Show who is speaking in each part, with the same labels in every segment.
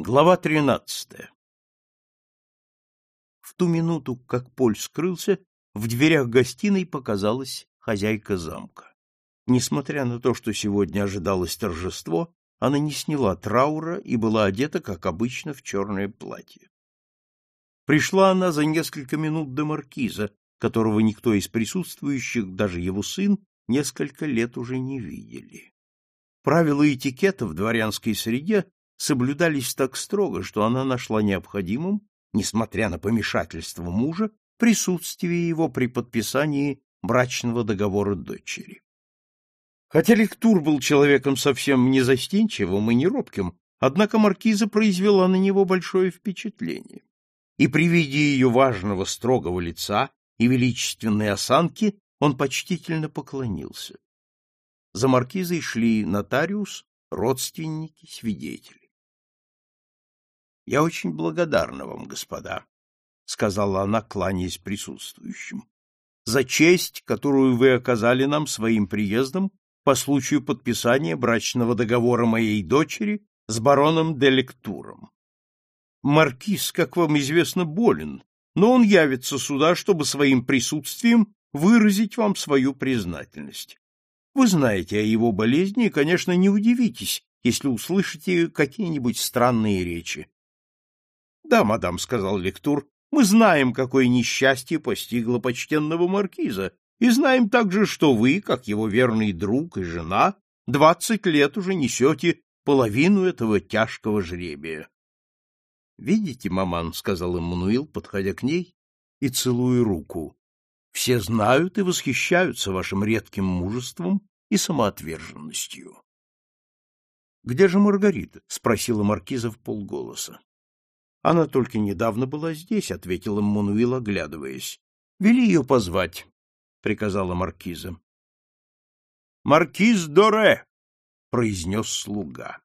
Speaker 1: Глава тринадцатая В ту минуту, как Поль скрылся, в дверях гостиной показалась хозяйка замка. Несмотря на то, что сегодня ожидалось торжество, она не сняла траура и была одета, как обычно, в черное платье. Пришла она за несколько минут до маркиза, которого никто из присутствующих, даже его сын, несколько лет уже не видели. Правила этикета в дворянской среде соблюдались так строго, что она нашла необходимым, несмотря на помешательство мужа, присутствие его при подписании брачного договора дочери. Хотя Лектур был человеком совсем не застенчивым и не робким, однако маркиза произвела на него большое впечатление. И при виде ее важного строгого лица и величественной осанки он почтительно поклонился. За маркизой шли нотариус, родственники, свидетели. Я очень благодарна вам, господа, сказала она, кланяясь присутствующим, за честь, которую вы оказали нам своим приездом по случаю подписания брачного договора моей дочери с бароном де Лектуром. Маркиз, как вам известно, болен, но он явится сюда, чтобы своим присутствием выразить вам свою признательность. Вы знаете о его болезни и, конечно, не удивитесь, если услышите какие-нибудь странные речи. Да, мадам, сказал лектур, мы знаем, какое несчастье постигло почтенного маркиза, и знаем также, что вы, как его верный друг и жена, двадцать лет уже несете половину этого тяжкого жребия. Видите, маман, сказал Эммануил, подходя к ней и целуя руку. Все знают и восхищаются вашим редким мужеством и самоотверженностью. Где же Маргарита? спросила маркиза в полголоса. Она только недавно была здесь, ответила Мануил, оглядываясь. Вели ее позвать, приказала маркиза. Маркиз Доре, произнес слуга.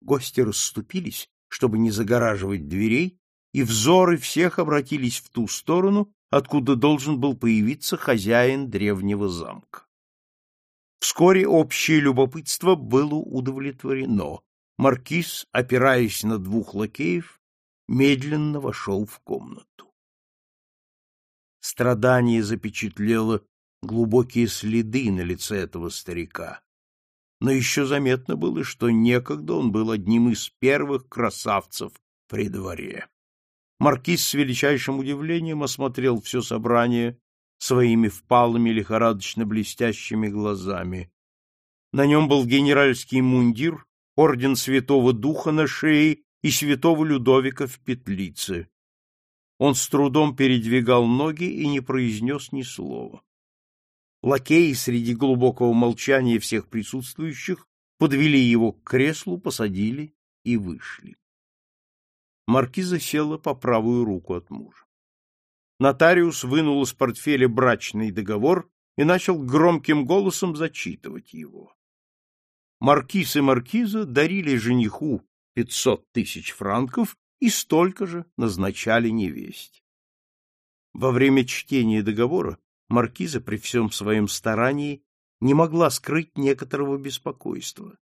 Speaker 1: Гости расступились, чтобы не загораживать дверей, и взоры всех обратились в ту сторону, откуда должен был появиться хозяин древнего замка. Вскоре общее любопытство было удовлетворено, Маркиз, опираясь на двух лакеев, медленно вошел в комнату. Страдание запечатлело глубокие следы на лице этого старика, но еще заметно было, что некогда он был одним из первых красавцев при дворе. Маркиз с величайшим удивлением осмотрел все собрание своими впалыми лихорадочно блестящими глазами. На нем был генеральский мундир орден Святого Духа на шее и Святого Людовика в петлице. Он с трудом передвигал ноги и не произнес ни слова. Лакеи среди глубокого молчания всех присутствующих подвели его к креслу, посадили и вышли. Маркиза села по правую руку от мужа. Нотариус вынул из портфеля брачный договор и начал громким голосом зачитывать его. Маркиз и маркиза дарили жениху пятьсот тысяч франков и столько же назначали невесте. Во время чтения договора маркиза при всем своем старании не могла скрыть некоторого беспокойства.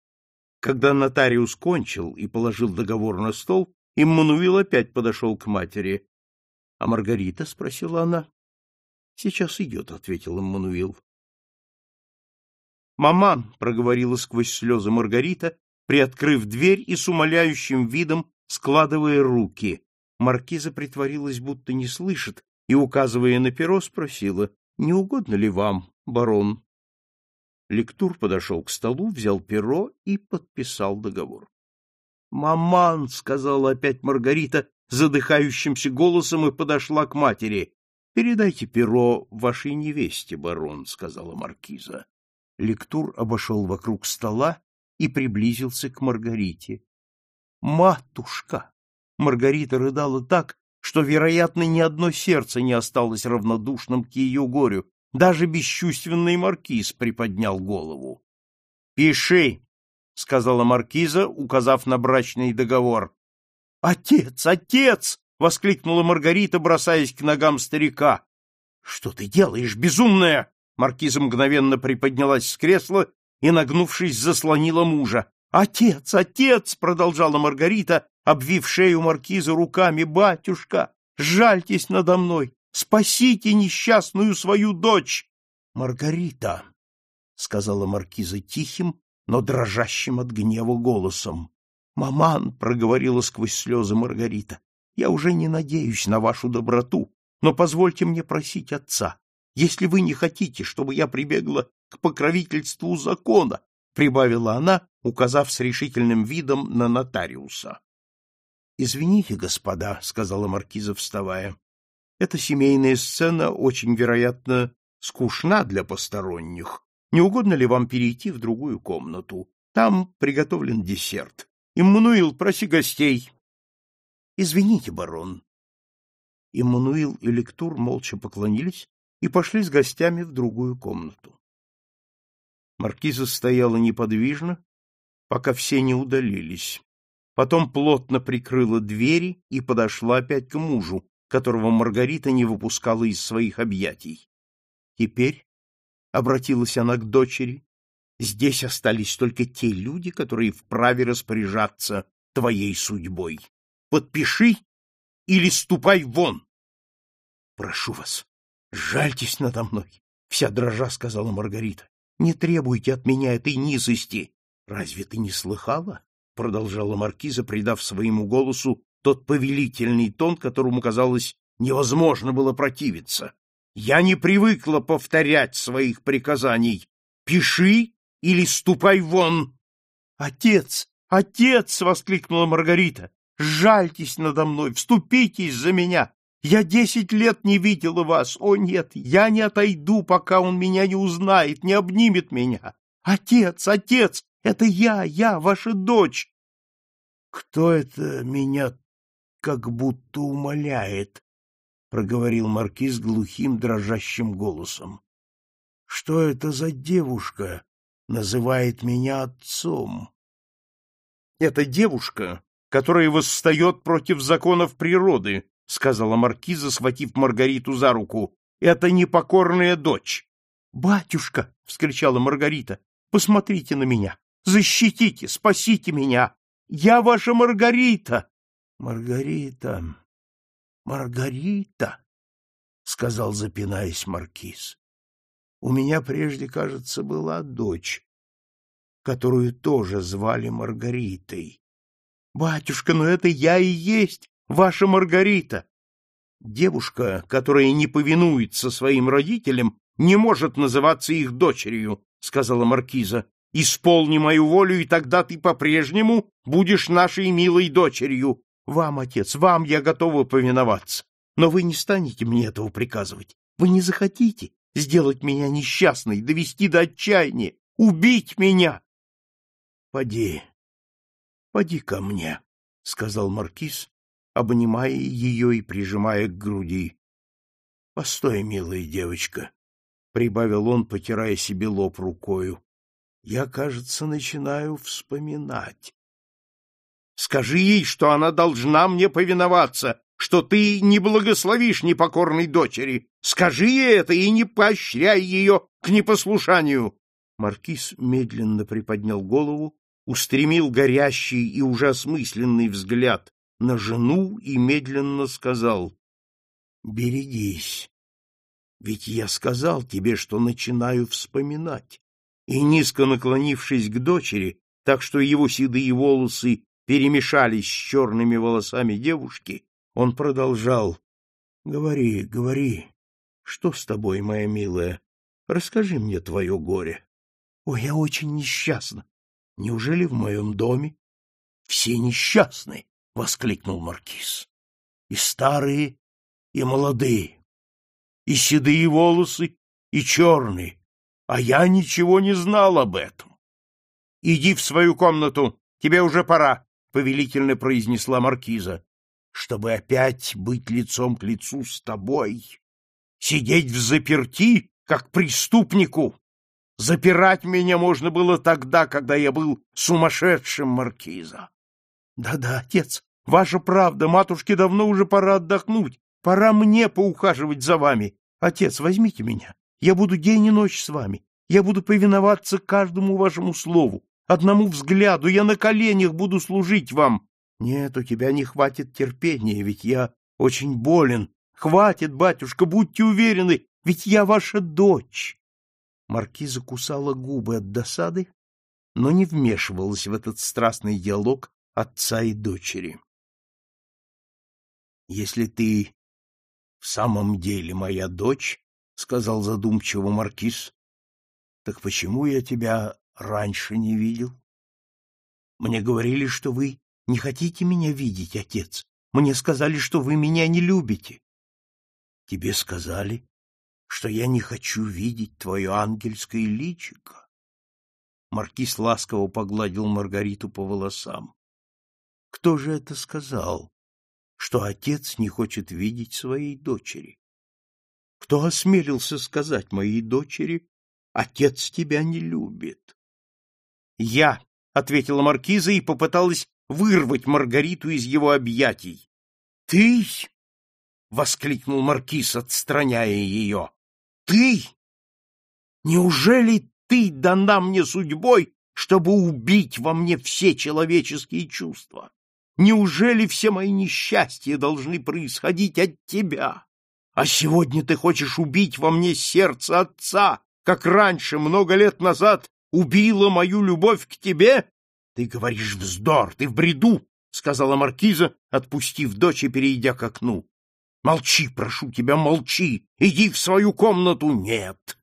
Speaker 1: Когда нотариус кончил и положил договор на стол, Иммануил опять подошел к матери. — А Маргарита? — спросила она. — Сейчас идет, — ответил Иммануил. «Маман!» — проговорила сквозь слезы Маргарита, приоткрыв дверь и с умоляющим видом складывая руки. Маркиза притворилась, будто не слышит, и, указывая на перо, спросила, «Не угодно ли вам, барон?» Лектур подошел к столу, взял перо и подписал договор. «Маман!» — сказала опять Маргарита задыхающимся голосом и подошла к матери. «Передайте перо вашей невесте, барон», — сказала маркиза. Лектур обошел вокруг стола и приблизился к Маргарите. «Матушка!» Маргарита рыдала так, что, вероятно, ни одно сердце не осталось равнодушным к ее горю. Даже бесчувственный маркиз приподнял голову. «Пиши!» — сказала маркиза, указав на брачный договор. «Отец! Отец!» — воскликнула Маргарита, бросаясь к ногам старика. «Что ты делаешь, безумная?» Маркиза мгновенно приподнялась с кресла и, нагнувшись, заслонила мужа. Отец, отец, продолжала Маргарита, обвив шею маркиза руками, батюшка, жальтесь надо мной, спасите несчастную свою дочь. Маргарита, сказала маркиза тихим, но дрожащим от гнева голосом. Маман, проговорила сквозь слезы Маргарита, я уже не надеюсь на вашу доброту, но позвольте мне просить отца, если вы не хотите, чтобы я прибегла к покровительству закона, прибавила она, указав с решительным видом на нотариуса. Извините, господа, сказала маркиза, вставая. Эта семейная сцена очень, вероятно, скучна для посторонних. Не угодно ли вам перейти в другую комнату? Там приготовлен десерт. Иммануил, проси гостей. Извините, барон. Иммануил и Лектур молча поклонились и пошли с гостями в другую комнату. Маркиза стояла неподвижно, пока все не удалились. Потом плотно прикрыла двери и подошла опять к мужу, которого Маргарита не выпускала из своих объятий. Теперь, — обратилась она к дочери, — здесь остались только те люди, которые вправе распоряжаться твоей судьбой. Подпиши или ступай вон. — Прошу вас, жальтесь надо мной, — вся дрожа сказала Маргарита. Не требуйте от меня этой низости. Разве ты не слыхала? продолжала маркиза, придав своему голосу тот повелительный тон, которому, казалось, невозможно было противиться. Я не привыкла повторять своих приказаний. Пиши или ступай вон. Отец, отец, воскликнула Маргарита. Жальтесь надо мной, вступитесь за меня. Я десять лет не видела вас. О, нет, я не отойду, пока он меня не узнает, не обнимет меня. Отец, отец, это я, я, ваша дочь. Кто это меня как будто умоляет? проговорил маркиз глухим дрожащим голосом. Что это за девушка называет меня отцом? Это девушка, которая восстает против законов природы, — сказала маркиза, схватив Маргариту за руку. — Это непокорная дочь. — Батюшка! — вскричала Маргарита. — Посмотрите на меня! Защитите! Спасите меня! Я ваша Маргарита! — Маргарита! Маргарита! — сказал, запинаясь маркиз. — У меня прежде, кажется, была дочь, которую тоже звали Маргаритой. — Батюшка, но это я и есть ваша Маргарита. Девушка, которая не повинуется своим родителям, не может называться их дочерью, сказала маркиза. Исполни мою волю, и тогда ты по-прежнему будешь нашей милой дочерью. Вам, отец, вам я готова повиноваться. Но вы не станете мне этого приказывать. Вы не захотите сделать меня несчастной, довести до отчаяния, убить меня. — Поди, поди ко мне, — сказал маркиз, обнимая ее и прижимая к груди. — Постой, милая девочка, — прибавил он, потирая себе лоб рукою. — Я, кажется, начинаю вспоминать. — Скажи ей, что она должна мне повиноваться, что ты не благословишь непокорной дочери. Скажи ей это и не поощряй ее к непослушанию. Маркиз медленно приподнял голову, устремил горящий и уже осмысленный взгляд на жену и медленно сказал, «Берегись, ведь я сказал тебе, что начинаю вспоминать». И, низко наклонившись к дочери, так что его седые волосы перемешались с черными волосами девушки, он продолжал, «Говори, говори, что с тобой, моя милая? Расскажи мне твое горе». «Ой, я очень несчастна. Неужели в моем доме все несчастны?» — воскликнул маркиз. — И старые, и молодые, и седые волосы, и черные, а я ничего не знал об этом. — Иди в свою комнату, тебе уже пора, — повелительно произнесла маркиза, — чтобы опять быть лицом к лицу с тобой, сидеть в заперти, как преступнику. Запирать меня можно было тогда, когда я был сумасшедшим маркиза. Да-да, отец, ваша правда, матушке давно уже пора отдохнуть. Пора мне поухаживать за вами. Отец, возьмите меня. Я буду день и ночь с вами. Я буду повиноваться каждому вашему слову. одному взгляду, я на коленях буду служить вам. Нет, у тебя не хватит терпения, ведь я очень болен. Хватит, батюшка, будьте уверены, ведь я ваша дочь. Маркиза кусала губы от досады, но не вмешивалась в этот страстный диалог отца и дочери. Если ты в самом деле моя дочь, сказал задумчиво маркиз, так почему я тебя раньше не видел? Мне говорили, что вы не хотите меня видеть, отец. Мне сказали, что вы меня не любите. Тебе сказали, что я не хочу видеть твое ангельское личико. Маркиз ласково погладил Маргариту по волосам. Кто же это сказал, что отец не хочет видеть своей дочери? Кто осмелился сказать моей дочери, отец тебя не любит? Я, ответила маркиза и попыталась вырвать Маргариту из его объятий. Ты? воскликнул маркиз, отстраняя ее. Ты? Неужели ты дана мне судьбой, чтобы убить во мне все человеческие чувства? Неужели все мои несчастья должны происходить от тебя? А сегодня ты хочешь убить во мне сердце отца, как раньше, много лет назад, убила мою любовь к тебе? Ты говоришь вздор, ты в бреду, — сказала маркиза, отпустив дочь и перейдя к окну. Молчи, прошу тебя, молчи. Иди в свою комнату. Нет.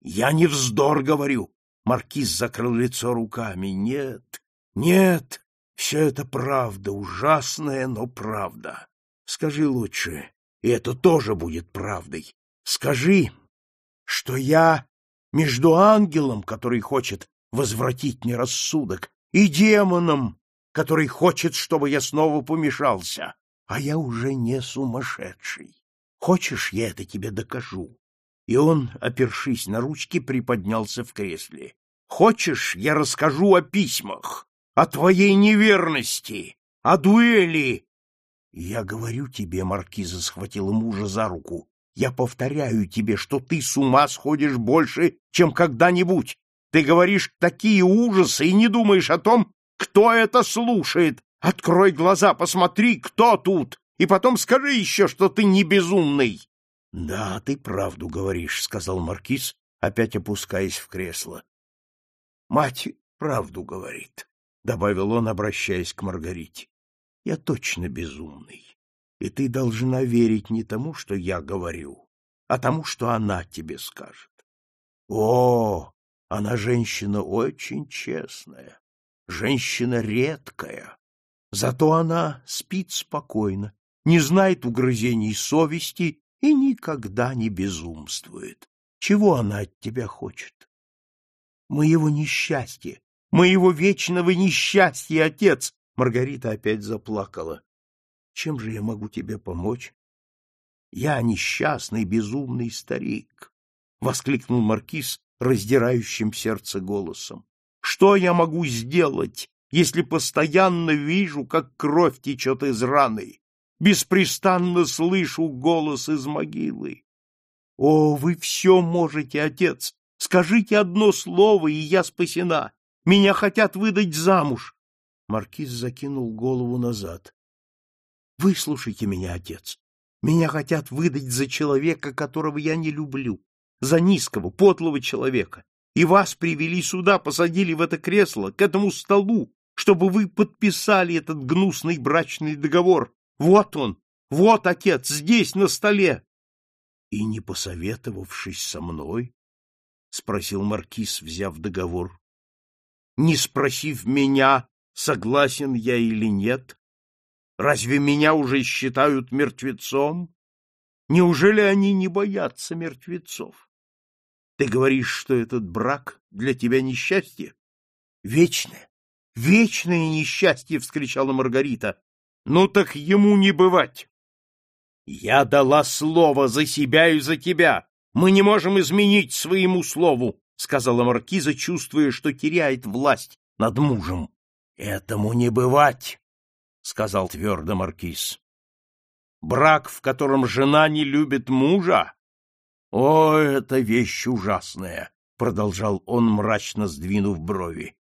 Speaker 1: Я не вздор говорю. Маркиз закрыл лицо руками. Нет, нет, все это правда, ужасная, но правда. Скажи лучше, и это тоже будет правдой. Скажи, что я между ангелом, который хочет возвратить мне рассудок, и демоном, который хочет, чтобы я снова помешался. А я уже не сумасшедший. Хочешь, я это тебе докажу? И он, опершись на ручки, приподнялся в кресле. Хочешь, я расскажу о письмах, о твоей неверности, о дуэли? Я говорю тебе, маркиза схватила мужа за руку, я повторяю тебе, что ты с ума сходишь больше, чем когда-нибудь. Ты говоришь такие ужасы и не думаешь о том, кто это слушает, Открой глаза, посмотри, кто тут, и потом скажи еще, что ты не безумный. — Да, ты правду говоришь, — сказал маркиз, опять опускаясь в кресло. — Мать правду говорит, — добавил он, обращаясь к Маргарите. — Я точно безумный, и ты должна верить не тому, что я говорю, а тому, что она тебе скажет. О, она женщина очень честная, женщина редкая. Зато она спит спокойно, не знает угрызений совести и никогда не безумствует. Чего она от тебя хочет? Моего несчастья, моего вечного несчастья, отец! Маргарита опять заплакала. Чем же я могу тебе помочь? Я несчастный, безумный старик, — воскликнул маркиз раздирающим сердце голосом. Что я могу сделать, если постоянно вижу, как кровь течет из раны, беспрестанно слышу голос из могилы. О, вы все можете, отец! Скажите одно слово, и я спасена. Меня хотят выдать замуж. Маркиз закинул голову назад. Выслушайте меня, отец. Меня хотят выдать за человека, которого я не люблю, за низкого, подлого человека. И вас привели сюда, посадили в это кресло, к этому столу, чтобы вы подписали этот гнусный брачный договор. Вот он, вот отец, здесь, на столе. — И не посоветовавшись со мной? — спросил маркиз, взяв договор. — Не спросив меня, согласен я или нет? Разве меня уже считают мертвецом? Неужели они не боятся мертвецов? Ты говоришь, что этот брак для тебя несчастье? Вечное, Вечное несчастье! — вскричала Маргарита. — Ну так ему не бывать! Я дала слово за себя и за тебя. Мы не можем изменить своему слову, — сказала маркиза, чувствуя, что теряет власть над мужем. — Этому не бывать, — сказал твердо маркиз. Брак, в котором жена не любит мужа? О, это вещь ужасная, — продолжал он, мрачно сдвинув брови.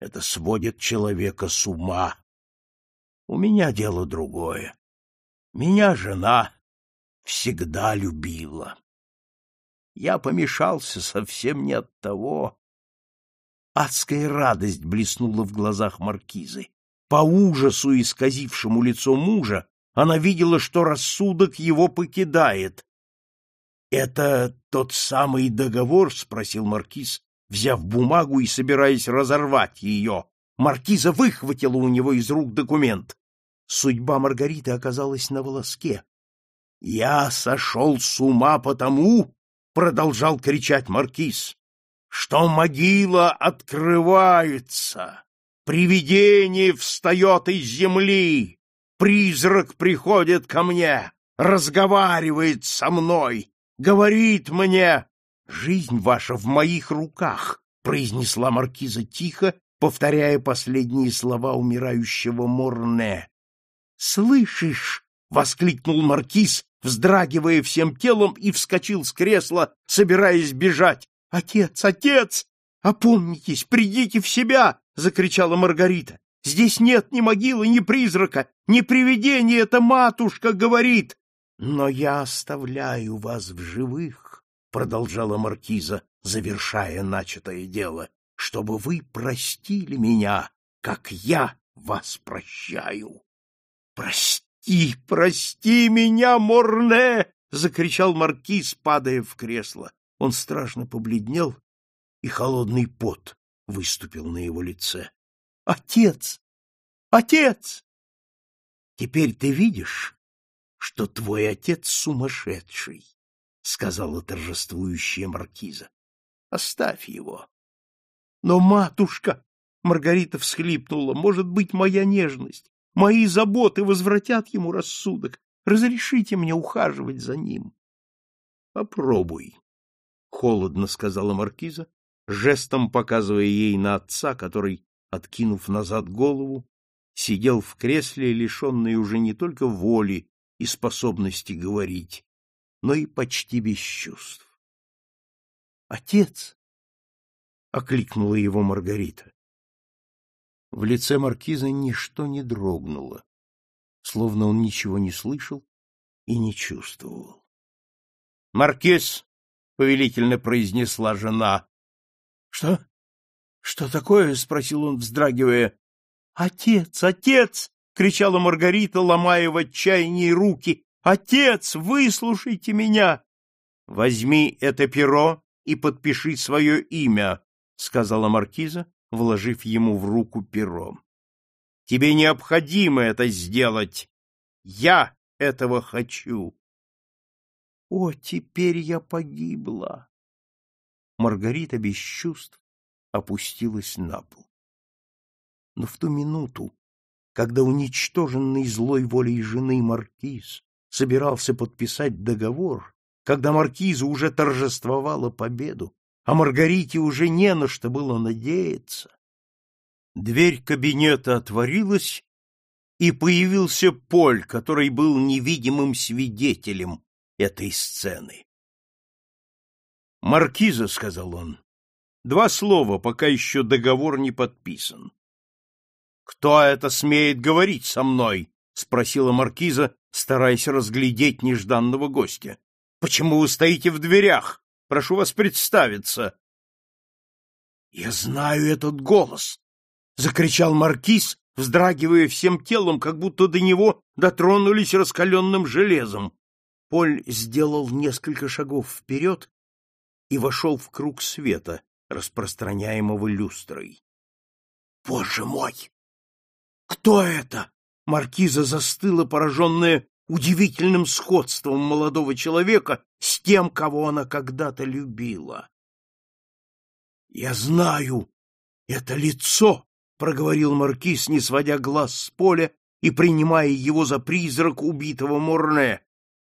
Speaker 1: Это сводит человека с ума. У меня дело другое. Меня жена всегда любила. Я помешался совсем не от того. Адская радость блеснула в глазах маркизы. По ужасу, исказившему лицо мужа, она видела, что рассудок его покидает. — Это тот самый договор? — спросил маркиз, взяв бумагу и собираясь разорвать ее. Маркиза выхватила у него из рук документ. Судьба Маргариты оказалась на волоске. — Я сошел с ума потому, — продолжал кричать маркиз, — что могила открывается, привидение встает из земли, призрак приходит ко мне, разговаривает со мной, говорит мне, «Жизнь ваша в моих руках», — произнесла маркиза тихо, повторяя последние слова умирающего Морне. «Слышишь?» — воскликнул маркиз, вздрагивая всем телом, и вскочил с кресла, собираясь бежать. «Отец, отец! Опомнитесь, придите в себя!» — закричала Маргарита. «Здесь нет ни могилы, ни призрака, ни привидения, это матушка говорит!» «Но я оставляю вас в живых, — продолжала маркиза, завершая начатое дело, — чтобы вы простили меня, как я вас прощаю. — Прости, прости меня, Морне! — закричал маркиз, падая в кресло. Он страшно побледнел, и холодный пот выступил на его лице. — Отец! Отец! Теперь ты видишь, что твой отец сумасшедший сказала торжествующая маркиза. Оставь его. Но, матушка, Маргарита всхлипнула, может быть, моя нежность, мои заботы возвратят ему рассудок. Разрешите мне ухаживать за ним. Попробуй, холодно сказала маркиза, жестом показывая ей на отца, который, откинув назад голову, сидел в кресле, лишенный уже не только воли и способности говорить, но и почти без чувств. «Отец!» — окликнула его Маргарита. В лице маркиза ничто не дрогнуло, словно он ничего не слышал и не чувствовал. «Маркиз!» — повелительно произнесла жена. «Что? Что такое?» — спросил он, вздрагивая. «Отец! Отец!» — кричала Маргарита, ломая в отчаянии руки. Отец, выслушайте меня! Возьми это перо и подпиши свое имя, сказала маркиза, вложив ему в руку перо. Тебе необходимо это сделать. Я этого хочу. О, теперь я погибла. Маргарита без чувств опустилась на пол. Но в ту минуту, когда уничтоженный злой волей жены маркиз собирался подписать договор, когда маркиза уже торжествовала победу, а Маргарите уже не на что было надеяться. Дверь кабинета отворилась, и появился Поль, который был невидимым свидетелем этой сцены. «Маркиза», — сказал он, — «два слова, пока еще договор не подписан». «Кто это смеет говорить со мной?» — спросила маркиза, стараясь разглядеть нежданного гостя. — Почему вы стоите в дверях? Прошу вас представиться. — Я знаю этот голос! — закричал маркиз, вздрагивая всем телом, как будто до него дотронулись раскаленным железом. Поль сделал несколько шагов вперед и вошел в круг света, распространяемого люстрой. — Боже мой! Кто это? Маркиза застыла, пораженная удивительным сходством молодого человека с тем, кого она когда-то любила. — Я знаю это лицо, — проговорил маркиз, не сводя глаз с поля и принимая его за призрак убитого Морне.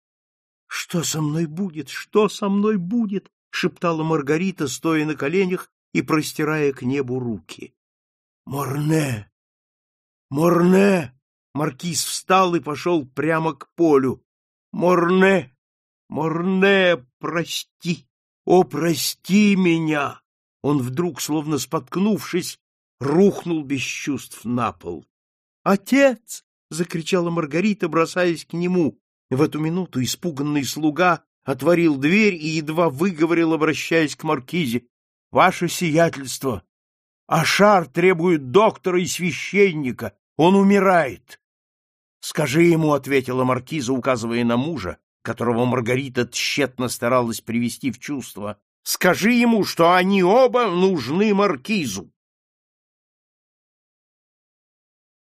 Speaker 1: — Что со мной будет? Что со мной будет? — шептала Маргарита, стоя на коленях и простирая к небу руки. — Морне! Морне! Маркиз встал и пошел прямо к полю. «Морне! Морне, прости! О, прости меня!» Он вдруг, словно споткнувшись, рухнул без чувств на пол. «Отец!» — закричала Маргарита, бросаясь к нему. В эту минуту испуганный слуга отворил дверь и едва выговорил, обращаясь к маркизе. — Ваше сиятельство! Ашар требует доктора и священника. Он умирает. — Скажи ему, — ответила маркиза, указывая на мужа, которого Маргарита тщетно старалась привести в чувство. — Скажи ему, что они оба нужны маркизу.